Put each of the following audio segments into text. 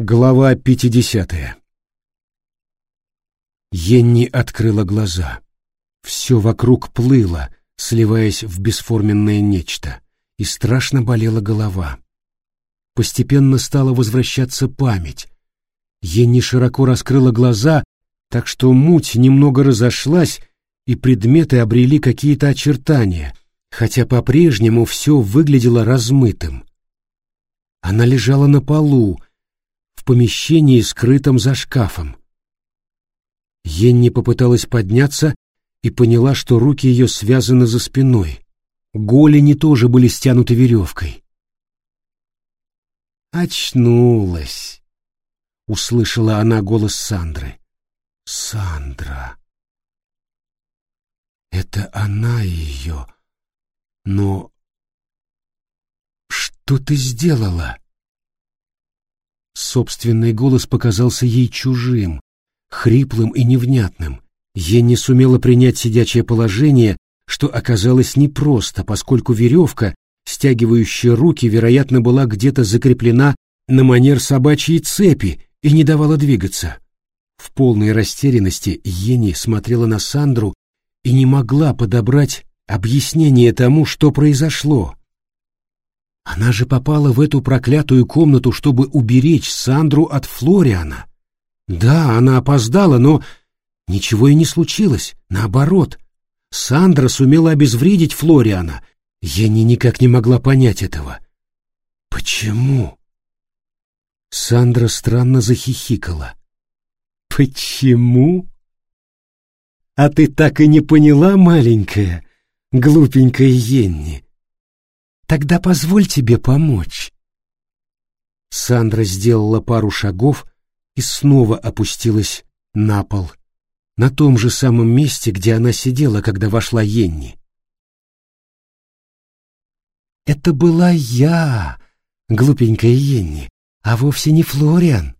Глава пятидесятая Енни открыла глаза. Все вокруг плыло, сливаясь в бесформенное нечто, и страшно болела голова. Постепенно стала возвращаться память. Енни широко раскрыла глаза, так что муть немного разошлась, и предметы обрели какие-то очертания, хотя по-прежнему все выглядело размытым. Она лежала на полу, помещении, скрытом за шкафом. Енни попыталась подняться и поняла, что руки ее связаны за спиной. Голени тоже были стянуты веревкой. «Очнулась!» — услышала она голос Сандры. «Сандра!» «Это она ее! Но что ты сделала?» Собственный голос показался ей чужим, хриплым и невнятным. Я не сумела принять сидячее положение, что оказалось непросто, поскольку веревка, стягивающая руки, вероятно, была где-то закреплена на манер собачьей цепи и не давала двигаться. В полной растерянности Ени смотрела на Сандру и не могла подобрать объяснение тому, что произошло. Она же попала в эту проклятую комнату, чтобы уберечь Сандру от Флориана. Да, она опоздала, но ничего и не случилось. Наоборот, Сандра сумела обезвредить Флориана. Я ни никак не могла понять этого. Почему? Сандра странно захихикала. Почему? А ты так и не поняла, маленькая, глупенькая Енни? Тогда позволь тебе помочь. Сандра сделала пару шагов и снова опустилась на пол, на том же самом месте, где она сидела, когда вошла Енни. Это была я, глупенькая Енни, а вовсе не Флориан.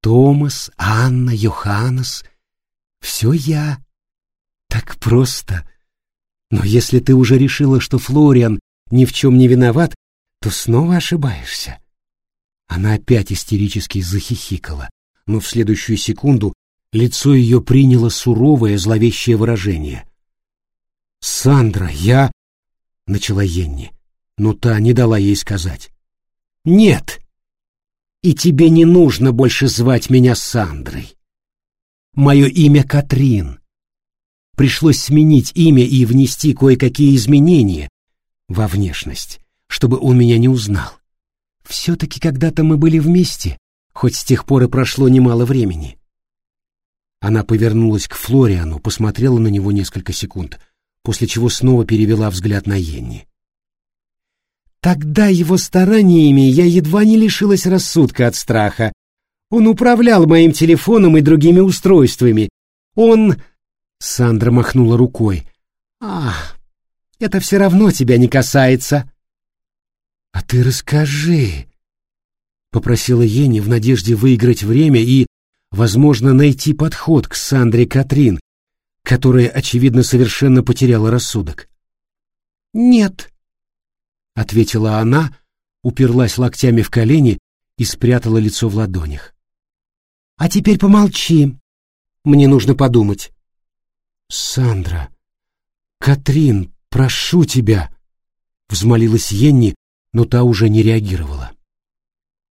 Томас, Анна, Йоханнес — все я. Так просто. Но если ты уже решила, что Флориан ни в чем не виноват, то снова ошибаешься. Она опять истерически захихикала, но в следующую секунду лицо ее приняло суровое зловещее выражение. «Сандра, я...» — начала Енни, но та не дала ей сказать. «Нет, и тебе не нужно больше звать меня Сандрой. Мое имя Катрин. Пришлось сменить имя и внести кое-какие изменения, во внешность, чтобы он меня не узнал. Все-таки когда-то мы были вместе, хоть с тех пор и прошло немало времени. Она повернулась к Флориану, посмотрела на него несколько секунд, после чего снова перевела взгляд на Йенни. Тогда его стараниями я едва не лишилась рассудка от страха. Он управлял моим телефоном и другими устройствами. Он... Сандра махнула рукой. Ах, это все равно тебя не касается. А ты расскажи, попросила Ени в надежде выиграть время и, возможно, найти подход к Сандре Катрин, которая, очевидно, совершенно потеряла рассудок. Нет, ответила она, уперлась локтями в колени и спрятала лицо в ладонях. А теперь помолчи. Мне нужно подумать. Сандра, Катрин, прошу тебя!» — взмолилась Енни, но та уже не реагировала.